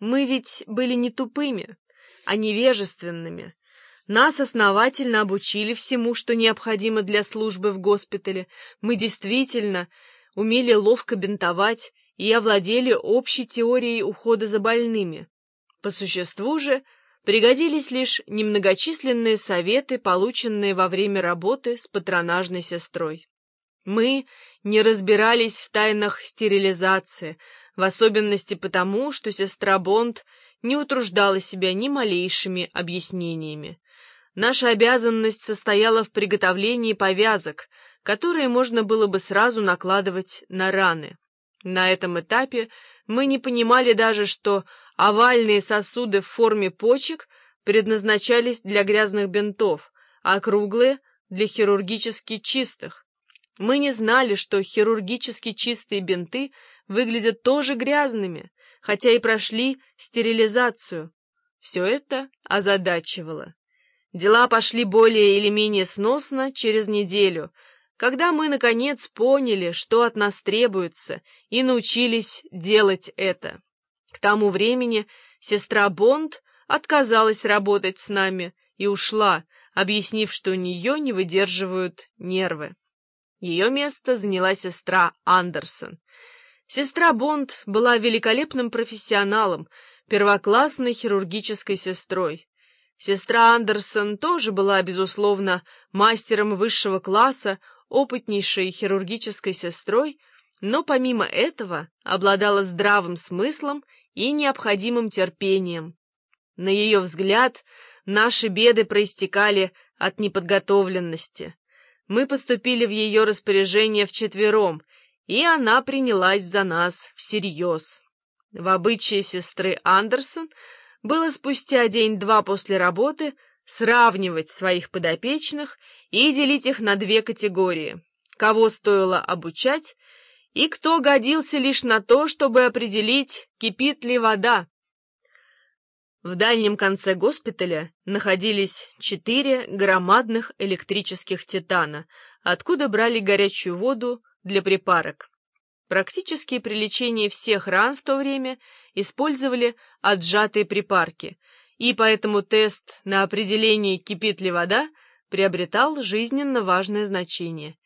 Мы ведь были не тупыми, а невежественными. Нас основательно обучили всему, что необходимо для службы в госпитале. Мы действительно умели ловко бинтовать и овладели общей теорией ухода за больными. По существу же пригодились лишь немногочисленные советы, полученные во время работы с патронажной сестрой. Мы не разбирались в тайнах стерилизации, в особенности потому, что сестра Бонд не утруждала себя ни малейшими объяснениями. Наша обязанность состояла в приготовлении повязок, которые можно было бы сразу накладывать на раны. На этом этапе мы не понимали даже, что овальные сосуды в форме почек предназначались для грязных бинтов, а круглые — для хирургически чистых. Мы не знали, что хирургически чистые бинты выглядят тоже грязными, хотя и прошли стерилизацию. Все это озадачивало. Дела пошли более или менее сносно через неделю, когда мы, наконец, поняли, что от нас требуется, и научились делать это. К тому времени сестра Бонд отказалась работать с нами и ушла, объяснив, что у нее не выдерживают нервы. Ее место заняла сестра Андерсон. Сестра Бонд была великолепным профессионалом, первоклассной хирургической сестрой. Сестра Андерсон тоже была, безусловно, мастером высшего класса, опытнейшей хирургической сестрой, но помимо этого обладала здравым смыслом и необходимым терпением. На ее взгляд, наши беды проистекали от неподготовленности. Мы поступили в ее распоряжение вчетвером, и она принялась за нас всерьез. В обычае сестры Андерсон было спустя день-два после работы сравнивать своих подопечных и делить их на две категории, кого стоило обучать и кто годился лишь на то, чтобы определить, кипит ли вода. В дальнем конце госпиталя находились четыре громадных электрических титана, откуда брали горячую воду для припарок. Практически при лечении всех ран в то время использовали отжатые припарки, и поэтому тест на определение, кипит ли вода, приобретал жизненно важное значение.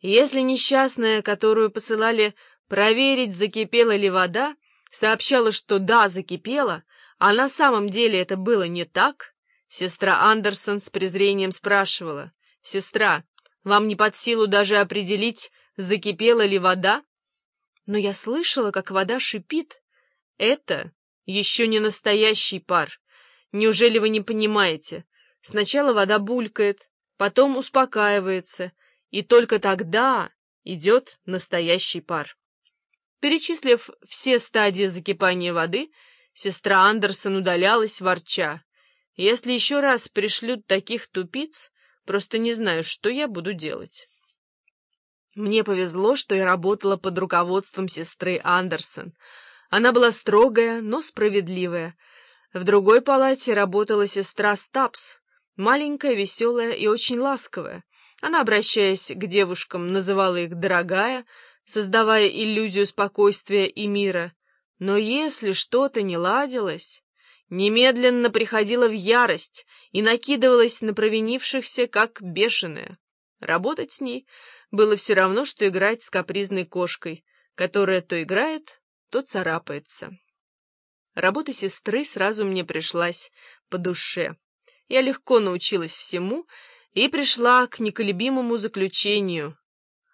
Если несчастная, которую посылали проверить, закипела ли вода, сообщала, что да, закипела, а на самом деле это было не так, сестра Андерсон с презрением спрашивала, «Сестра, вам не под силу даже определить, закипела ли вода?» Но я слышала, как вода шипит. Это еще не настоящий пар. Неужели вы не понимаете? Сначала вода булькает, потом успокаивается, и только тогда идет настоящий пар. Перечислив все стадии закипания воды, Сестра Андерсон удалялась, ворча. «Если еще раз пришлют таких тупиц, просто не знаю, что я буду делать». Мне повезло, что я работала под руководством сестры Андерсон. Она была строгая, но справедливая. В другой палате работала сестра Стапс, маленькая, веселая и очень ласковая. Она, обращаясь к девушкам, называла их «дорогая», создавая иллюзию спокойствия и мира. Но если что-то не ладилось, немедленно приходила в ярость и накидывалась на провинившихся, как бешеная. Работать с ней было все равно, что играть с капризной кошкой, которая то играет, то царапается. Работа сестры сразу мне пришлась по душе. Я легко научилась всему и пришла к неколебимому заключению.